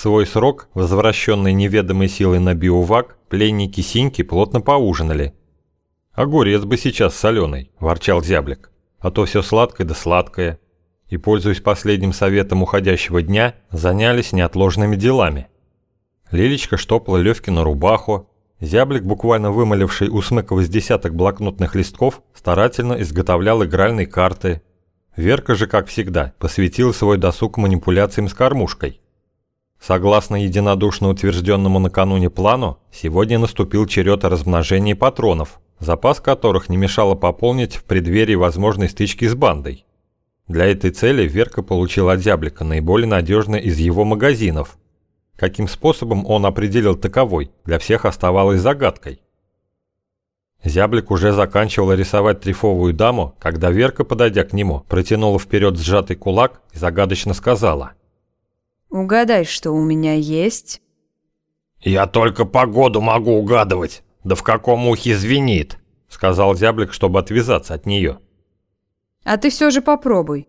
свой срок, возвращенный неведомой силой на биовак, пленники Синьки плотно поужинали. «Огурец бы сейчас соленый», – ворчал зяблик, – «а то все сладкое да сладкое». И, пользуясь последним советом уходящего дня, занялись неотложными делами. Лилечка штопала Левкину рубаху, Зяблик, буквально вымаливший у Смыкова с десяток блокнотных листков, старательно изготовлял игральные карты. Верка же, как всегда, посвятила свой досуг манипуляциям с кормушкой. Согласно единодушно утвержденному накануне плану, сегодня наступил черед размножения патронов, запас которых не мешало пополнить в преддверии возможной стычки с бандой. Для этой цели Верка получила от Зяблика наиболее надежный из его магазинов. Каким способом он определил таковой, для всех оставалось загадкой. Зяблик уже заканчивал рисовать трифовую даму, когда Верка, подойдя к нему, протянула вперед сжатый кулак и загадочно сказала – Угадай, что у меня есть. Я только погоду могу угадывать. Да в каком ухе звенит, сказал зяблик, чтобы отвязаться от нее. А ты все же попробуй.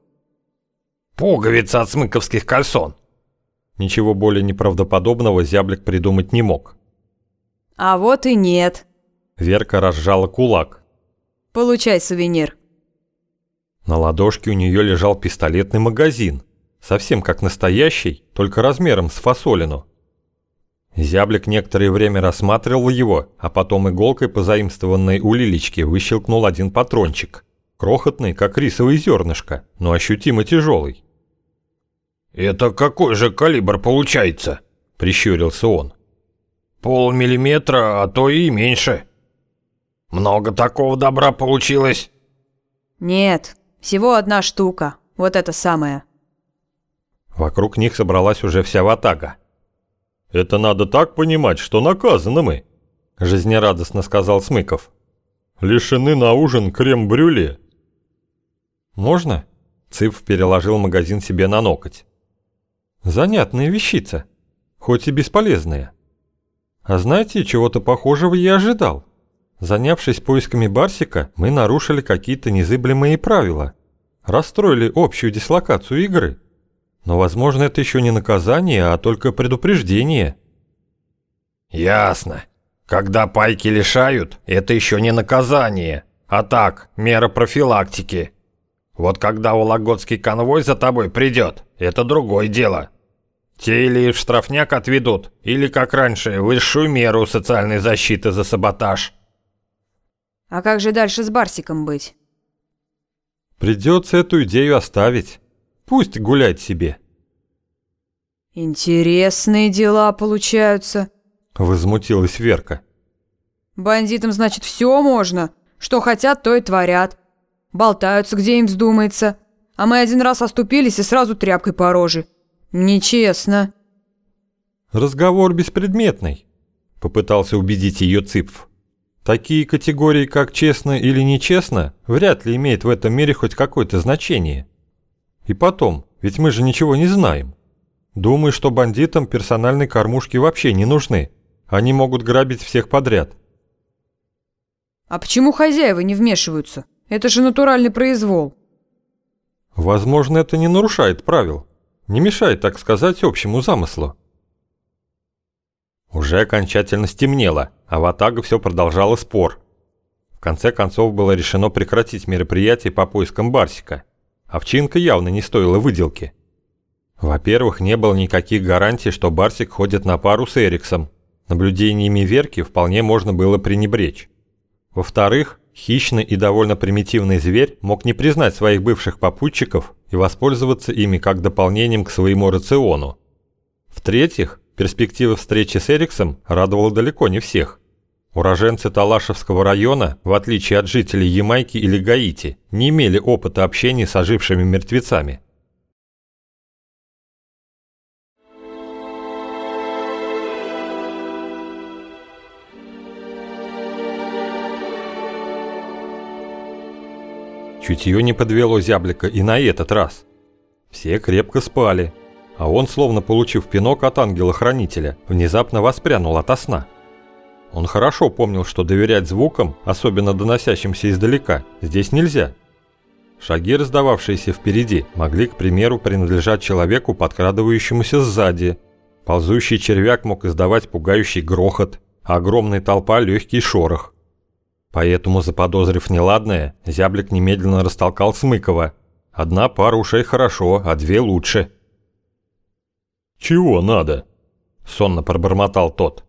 Пуговица от смыковских кальсон. Ничего более неправдоподобного зяблик придумать не мог. А вот и нет. Верка разжала кулак. Получай сувенир. На ладошке у нее лежал пистолетный магазин – Совсем как настоящий, только размером с фасолину. Зяблик некоторое время рассматривал его, а потом иголкой, позаимствованной у Лилечки, выщелкнул один патрончик. Крохотный, как рисовое зернышко, но ощутимо тяжелый. «Это какой же калибр получается?» – прищурился он. «Полмиллиметра, а то и меньше. Много такого добра получилось?» «Нет, всего одна штука, вот это самое». Вокруг них собралась уже вся ватага. «Это надо так понимать, что наказаны мы», – жизнерадостно сказал Смыков. «Лишены на ужин крем-брюле». «Можно?» – Цыпв переложил магазин себе на ноготь. «Занятная вещица, хоть и бесполезная. А знаете, чего-то похожего я ожидал. Занявшись поисками Барсика, мы нарушили какие-то незыблемые правила, расстроили общую дислокацию игры». Но, возможно, это еще не наказание, а только предупреждение. Ясно. Когда пайки лишают, это еще не наказание, а так, мера профилактики. Вот когда Вологодский конвой за тобой придет, это другое дело. Те или в штрафняк отведут, или, как раньше, высшую меру социальной защиты за саботаж. А как же дальше с Барсиком быть? Придется эту идею оставить. Пусть гуляет себе. Интересные дела получаются. Возмутилась Верка. Бандитам, значит, все можно. Что хотят, то и творят. Болтаются, где им вздумается. А мы один раз оступились и сразу тряпкой по роже. Нечестно. Разговор беспредметный, попытался убедить ее Цыпф. Такие категории, как честно или нечестно, вряд ли имеют в этом мире хоть какое-то значение. И потом, ведь мы же ничего не знаем. Думаю, что бандитам персональные кормушки вообще не нужны. Они могут грабить всех подряд. А почему хозяева не вмешиваются? Это же натуральный произвол. Возможно, это не нарушает правил. Не мешает, так сказать, общему замыслу. Уже окончательно стемнело, а в Атаго все продолжало спор. В конце концов было решено прекратить мероприятие по поискам Барсика. Овчинка явно не стоила выделки. Во-первых, не было никаких гарантий, что Барсик ходит на пару с Эриксом. Наблюдениями Верки вполне можно было пренебречь. Во-вторых, хищный и довольно примитивный зверь мог не признать своих бывших попутчиков и воспользоваться ими как дополнением к своему рациону. В-третьих, перспектива встречи с Эриксом радовала далеко не всех. Уроженцы Талашевского района, в отличие от жителей Ямайки или Гаити, не имели опыта общения с ожившими мертвецами. Чутье не подвело зяблика и на этот раз. Все крепко спали, а он, словно получив пинок от ангела-хранителя, внезапно воспрянул ото сна. Он хорошо помнил, что доверять звукам, особенно доносящимся издалека, здесь нельзя. Шаги, раздававшиеся впереди, могли, к примеру, принадлежать человеку, подкрадывающемуся сзади. Ползущий червяк мог издавать пугающий грохот, а огромная толпа – легкий шорох. Поэтому, заподозрив неладное, зяблик немедленно растолкал Смыкова. Одна пара ушей хорошо, а две лучше. «Чего надо?» – сонно пробормотал тот.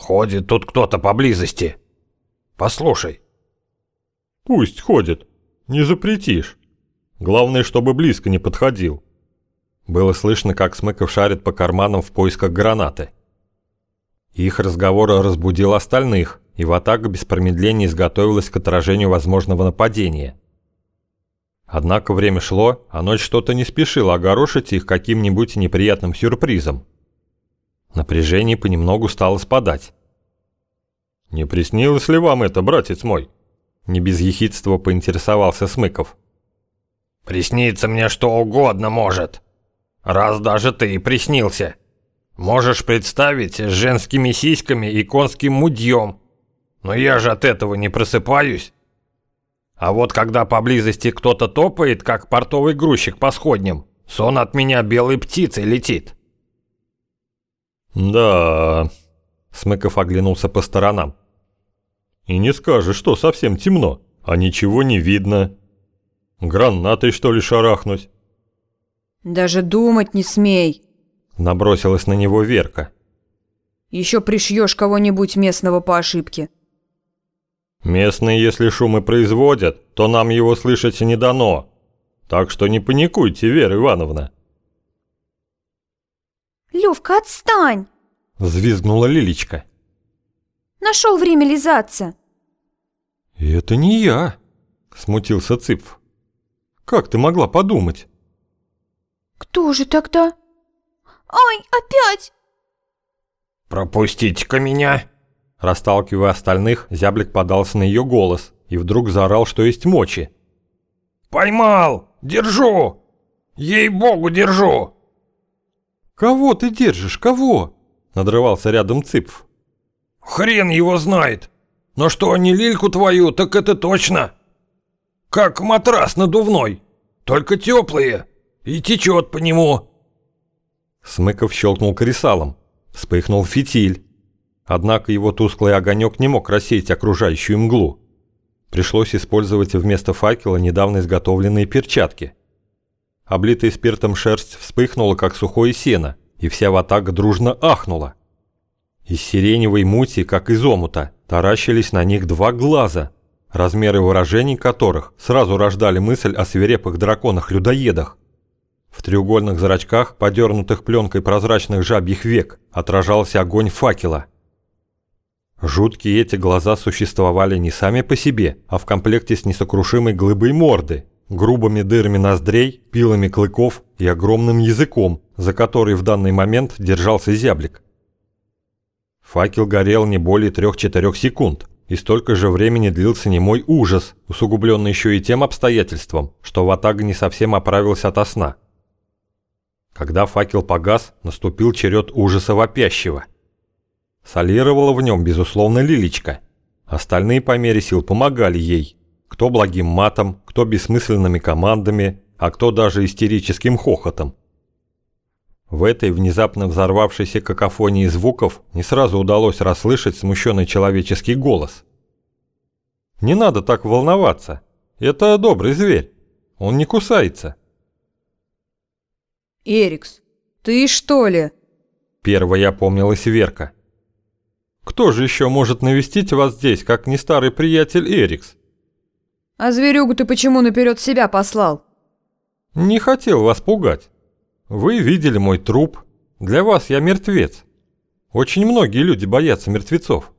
«Ходит тут кто-то поблизости. Послушай». «Пусть ходит. Не запретишь. Главное, чтобы близко не подходил». Было слышно, как Смыков шарит по карманам в поисках гранаты. Их разговор разбудил остальных, и Ватага без промедления изготовилась к отражению возможного нападения. Однако время шло, а ночь что-то не спешила огорошить их каким-нибудь неприятным сюрпризом. Напряжение понемногу стало спадать. «Не приснилось ли вам это, братец мой?» Не без ехидства поинтересовался Смыков. «Приснится мне что угодно может. Раз даже ты и приснился. Можешь представить с женскими сиськами и конским мудьем. Но я же от этого не просыпаюсь. А вот когда поблизости кто-то топает, как портовый грузчик по сходням, сон от меня белой птицей летит». «Да...» Смыков оглянулся по сторонам. «И не скажешь, что совсем темно, а ничего не видно. Гранатой, что ли, шарахнуть?» «Даже думать не смей!» Набросилась на него Верка. «Еще пришьешь кого-нибудь местного по ошибке». «Местные, если шумы производят, то нам его слышать не дано. Так что не паникуйте, Вера Ивановна». «Левка, отстань!» Взвизгнула Лилечка. «Нашел время лизаться!» «Это не я!» Смутился Цыпф. «Как ты могла подумать?» «Кто же тогда?» «Ай, опять!» «Пропустите-ка меня!» Расталкивая остальных, зяблик подался на ее голос и вдруг заорал, что есть мочи. «Поймал! Держу! Ей-богу, держу!» «Кого ты держишь? Кого?» – надрывался рядом Цыпф. «Хрен его знает! Но что не лильку твою, так это точно! Как матрас надувной, только теплые, и течет по нему!» Смыков щелкнул кресалом. Вспыхнул фитиль. Однако его тусклый огонек не мог рассеять окружающую мглу. Пришлось использовать вместо факела недавно изготовленные перчатки – Облитая спиртом шерсть вспыхнула, как сухое сено, и вся ватага дружно ахнула. Из сиреневой мути, как из омута, таращились на них два глаза, размеры выражений которых сразу рождали мысль о свирепых драконах-людоедах. В треугольных зрачках, подернутых пленкой прозрачных жабьих век, отражался огонь факела. Жуткие эти глаза существовали не сами по себе, а в комплекте с несокрушимой глыбой морды, грубыми дырами ноздрей, пилами клыков и огромным языком, за который в данный момент держался зяблик. Факел горел не более трех-четырех секунд, и столько же времени длился немой ужас, усугубленный еще и тем обстоятельством, что Ватага не совсем оправился ото сна. Когда факел погас, наступил черед ужаса вопящего. Солировала в нем, безусловно, Лилечка. Остальные по мере сил помогали ей – кто благим матом, кто бессмысленными командами, а кто даже истерическим хохотом. В этой внезапно взорвавшейся какофонии звуков не сразу удалось расслышать смущенный человеческий голос. «Не надо так волноваться. Это добрый зверь. Он не кусается». «Эрикс, ты что ли?» Первая опомнилась Верка. «Кто же еще может навестить вас здесь, как не старый приятель Эрикс?» А зверюгу ты почему наперед себя послал? Не хотел вас пугать. Вы видели мой труп. Для вас я мертвец. Очень многие люди боятся мертвецов.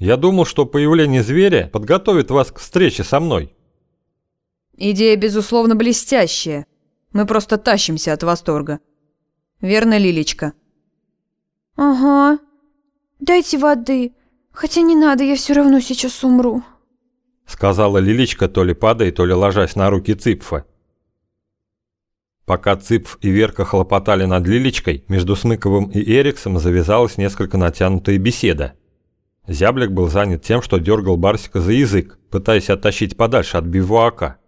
Я думал, что появление зверя подготовит вас к встрече со мной. Идея, безусловно, блестящая. Мы просто тащимся от восторга. Верно, Лилечка? Ага. Дайте воды. Хотя не надо, я все равно сейчас умру. Сказала Лиличка, то ли падая, то ли ложась на руки Цыпфа. Пока Цыпф и Верка хлопотали над Лиличкой, между Смыковым и Эриксом завязалась несколько натянутая беседа. Зяблик был занят тем, что дергал Барсика за язык, пытаясь оттащить подальше от бивуака.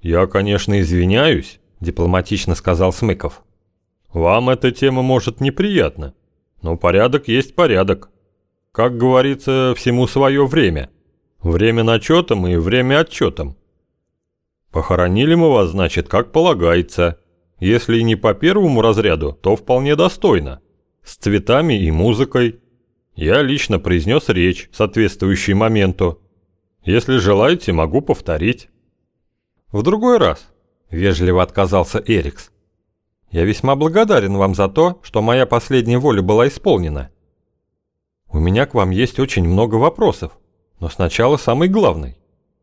«Я, конечно, извиняюсь», – дипломатично сказал Смыков. Вам эта тема может неприятна, но порядок есть порядок. Как говорится, всему свое время. Время начетом и время отчетом. Похоронили мы вас, значит, как полагается. Если не по первому разряду, то вполне достойно. С цветами и музыкой. Я лично произнес речь, соответствующую моменту. Если желаете, могу повторить. В другой раз, вежливо отказался Эрикс. Я весьма благодарен вам за то, что моя последняя воля была исполнена. У меня к вам есть очень много вопросов, но сначала самый главный.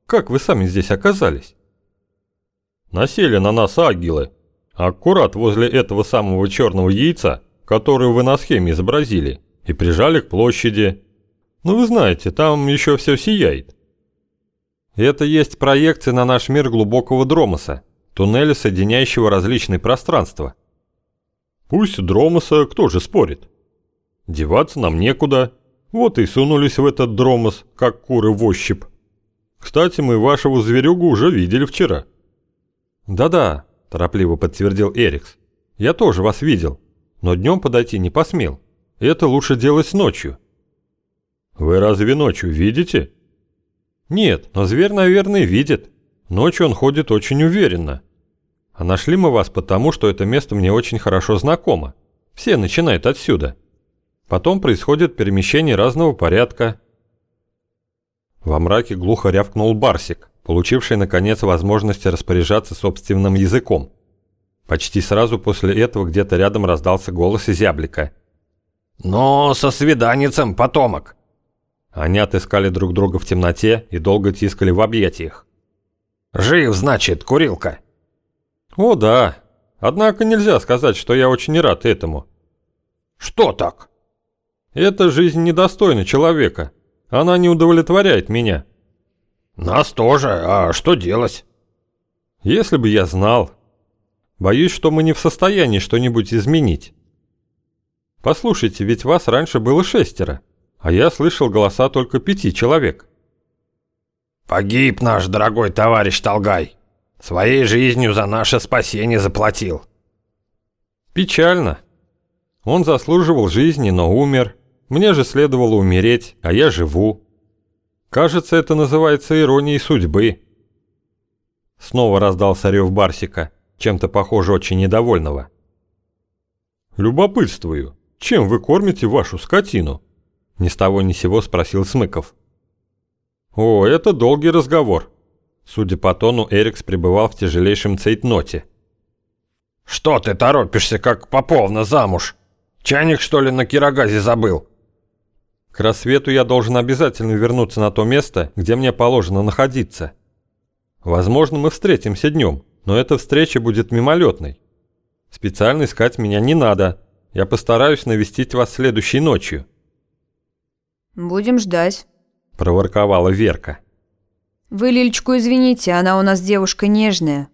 Как вы сами здесь оказались? Насели на нас агилы, аккурат возле этого самого черного яйца, которое вы на схеме изобразили, и прижали к площади. Ну вы знаете, там еще все сияет. Это есть проекция на наш мир глубокого Дромоса, туннеля, соединяющего различные пространства. Пусть Дромоса, кто же спорит? Деваться нам некуда, вот и сунулись в этот Дромос, как куры в ощупь. Кстати, мы вашего зверюгу уже видели вчера. Да-да, торопливо подтвердил Эрикс. Я тоже вас видел, но днем подойти не посмел. Это лучше делать ночью. Вы разве ночью видите? Нет, но зверь, наверное, видит. Ночью он ходит очень уверенно. А нашли мы вас потому, что это место мне очень хорошо знакомо. Все начинают отсюда. Потом происходит перемещение разного порядка. Во мраке глухо рявкнул Барсик, получивший наконец возможность распоряжаться собственным языком. Почти сразу после этого где-то рядом раздался голос Изяблика. «Но со свиданицем, потомок!» Они отыскали друг друга в темноте и долго тискали в объятиях. «Жив, значит, курилка!» «О, да. Однако нельзя сказать, что я очень рад этому». «Что так?» «Эта жизнь недостойна человека. Она не удовлетворяет меня». «Нас тоже. А что делать?» «Если бы я знал. Боюсь, что мы не в состоянии что-нибудь изменить. Послушайте, ведь вас раньше было шестеро, а я слышал голоса только пяти человек». «Погиб наш дорогой товарищ Толгай. Своей жизнью за наше спасение заплатил». «Печально. Он заслуживал жизни, но умер. Мне же следовало умереть, а я живу. Кажется, это называется иронией судьбы». Снова раздался рев Барсика чем-то, похоже, очень недовольного. «Любопытствую, чем вы кормите вашу скотину?» Ни с того ни сего спросил Смыков. «О, это долгий разговор». Судя по тону, Эрикс пребывал в тяжелейшем цейтноте. «Что ты торопишься, как поповна замуж? Чайник, что ли, на Кирогазе забыл?» «К рассвету я должен обязательно вернуться на то место, где мне положено находиться. Возможно, мы встретимся днем, но эта встреча будет мимолетной. Специально искать меня не надо. Я постараюсь навестить вас следующей ночью». «Будем ждать», – проворковала Верка. «Вы Лилечку извините, она у нас девушка нежная».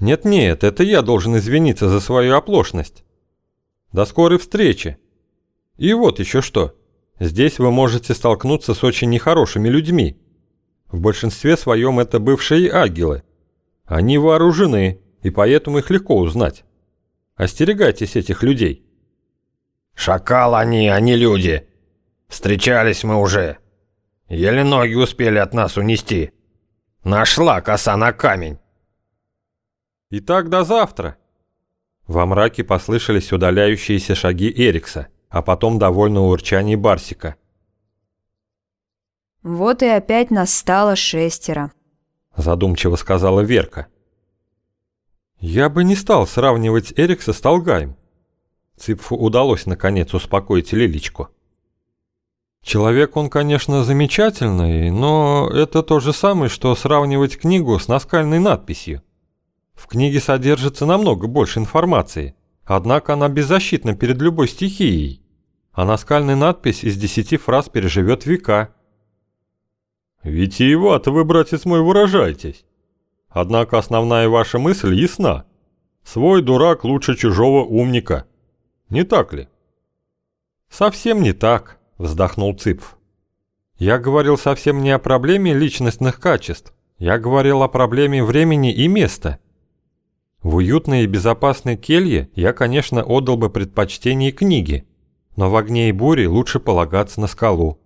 «Нет-нет, это я должен извиниться за свою оплошность. До скорой встречи. И вот еще что. Здесь вы можете столкнуться с очень нехорошими людьми. В большинстве своем это бывшие агилы. Они вооружены, и поэтому их легко узнать. Остерегайтесь этих людей. Шакал они, а не люди. Встречались мы уже. Еле ноги успели от нас унести. Нашла коса на камень. Итак, до завтра. Во мраке послышались удаляющиеся шаги Эрикса, а потом довольно урчание Барсика. «Вот и опять нас стало шестеро», задумчиво сказала Верка. Я бы не стал сравнивать Эрикса с Толгаем. Ципфу удалось наконец успокоить Лиличку. Человек он, конечно, замечательный, но это то же самое, что сравнивать книгу с наскальной надписью. В книге содержится намного больше информации, однако она беззащитна перед любой стихией, а наскальная надпись из десяти фраз переживет века. Витиевато вы, братец мой, выражаетесь. Однако основная ваша мысль ясна. Свой дурак лучше чужого умника. Не так ли? Совсем не так, вздохнул Цыпф. Я говорил совсем не о проблеме личностных качеств. Я говорил о проблеме времени и места. В уютной и безопасной келье я, конечно, отдал бы предпочтение книге, но в огне и буре лучше полагаться на скалу.